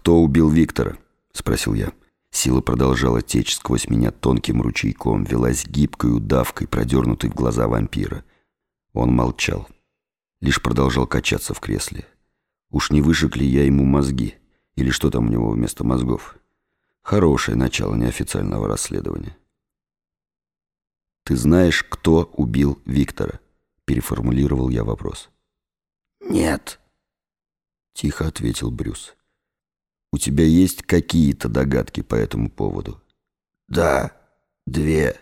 «Кто убил Виктора?» — спросил я. Сила продолжала течь сквозь меня тонким ручейком, велась гибкой удавкой, продернутой в глаза вампира. Он молчал. Лишь продолжал качаться в кресле. Уж не выжег я ему мозги? Или что там у него вместо мозгов? Хорошее начало неофициального расследования. «Ты знаешь, кто убил Виктора?» Переформулировал я вопрос. «Нет», — тихо ответил Брюс. «У тебя есть какие-то догадки по этому поводу?» «Да, две.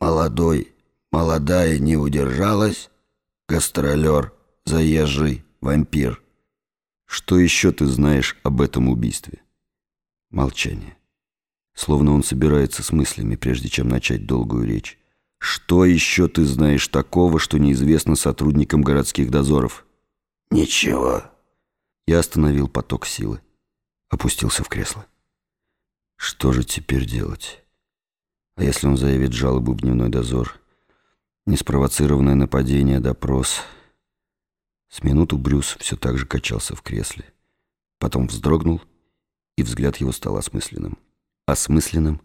Молодой, молодая не удержалась. Гастролер, заезжий, вампир». «Что еще ты знаешь об этом убийстве?» Молчание. Словно он собирается с мыслями, прежде чем начать долгую речь. «Что еще ты знаешь такого, что неизвестно сотрудникам городских дозоров?» «Ничего». Я остановил поток силы. Опустился в кресло. Что же теперь делать? А если он заявит жалобу в дневной дозор? Неспровоцированное нападение, допрос. С минуту Брюс все так же качался в кресле. Потом вздрогнул, и взгляд его стал осмысленным. Осмысленным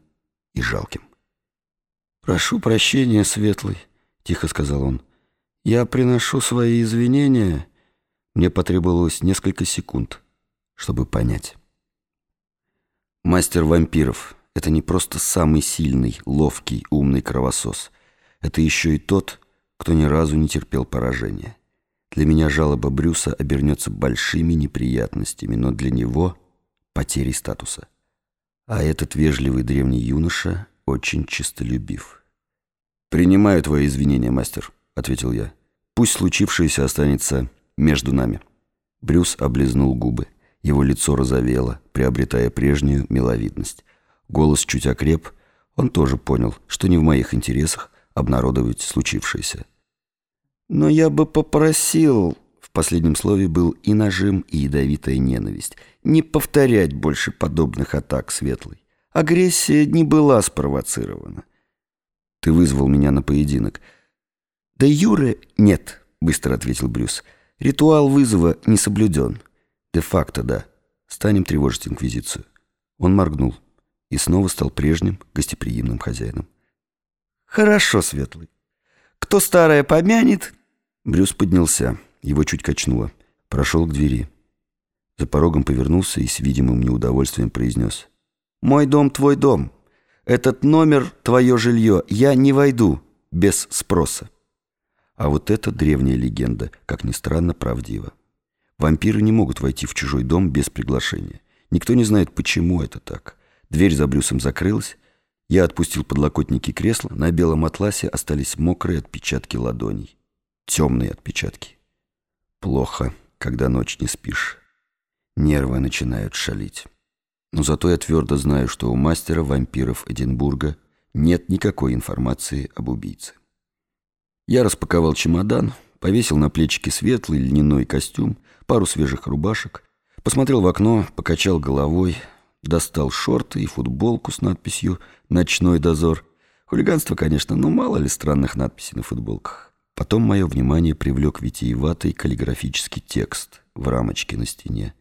и жалким. «Прошу прощения, Светлый», — тихо сказал он. «Я приношу свои извинения». Мне потребовалось несколько секунд, чтобы понять. Мастер вампиров — это не просто самый сильный, ловкий, умный кровосос. Это еще и тот, кто ни разу не терпел поражения. Для меня жалоба Брюса обернется большими неприятностями, но для него — потерей статуса. А этот вежливый древний юноша очень честолюбив. «Принимаю твои извинения, мастер», — ответил я. «Пусть случившееся останется между нами». Брюс облизнул губы. Его лицо розовело, приобретая прежнюю миловидность. Голос чуть окреп. Он тоже понял, что не в моих интересах обнародовать случившееся. «Но я бы попросил...» В последнем слове был и нажим, и ядовитая ненависть. «Не повторять больше подобных атак, Светлый. Агрессия не была спровоцирована. Ты вызвал меня на поединок». «Да Юры нет», — быстро ответил Брюс. «Ритуал вызова не соблюден». «Де-факто, да. Станем тревожить Инквизицию». Он моргнул и снова стал прежним гостеприимным хозяином. «Хорошо, Светлый. Кто старое помянет?» Брюс поднялся, его чуть качнуло. Прошел к двери. За порогом повернулся и с видимым неудовольствием произнес. «Мой дом — твой дом. Этот номер — твое жилье. Я не войду без спроса». А вот это древняя легенда, как ни странно, правдива. Вампиры не могут войти в чужой дом без приглашения. Никто не знает, почему это так. Дверь за Брюсом закрылась. Я отпустил подлокотники кресла. На белом атласе остались мокрые отпечатки ладоней. Темные отпечатки. Плохо, когда ночь не спишь. Нервы начинают шалить. Но зато я твердо знаю, что у мастера вампиров Эдинбурга нет никакой информации об убийце. Я распаковал чемодан, повесил на плечики светлый льняной костюм, пару свежих рубашек, посмотрел в окно, покачал головой, достал шорты и футболку с надписью «Ночной дозор». Хулиганство, конечно, но мало ли странных надписей на футболках. Потом мое внимание привлек витиеватый каллиграфический текст в рамочке на стене.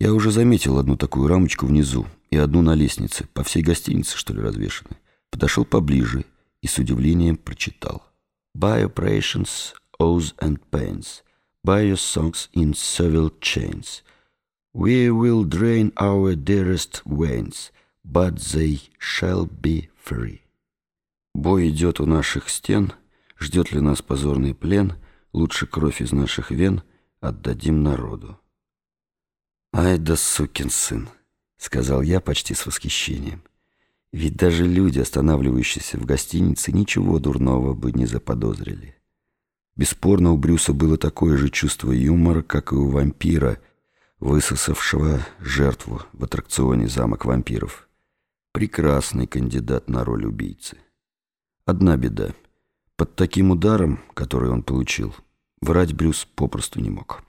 Я уже заметил одну такую рамочку внизу и одну на лестнице, по всей гостинице, что ли, развешаны. Подошел поближе и с удивлением прочитал. «By operations oaths and pains, by your songs in civil chains. We will drain our dearest veins, but they shall be free. Бой идет у наших стен, ждет ли нас позорный плен, лучше кровь из наших вен отдадим народу. «Ай да сукин сын», — сказал я почти с восхищением. Ведь даже люди, останавливающиеся в гостинице, ничего дурного бы не заподозрили. Бесспорно, у Брюса было такое же чувство юмора, как и у вампира, высосавшего жертву в аттракционе «Замок вампиров». Прекрасный кандидат на роль убийцы. Одна беда. Под таким ударом, который он получил, врать Брюс попросту не мог.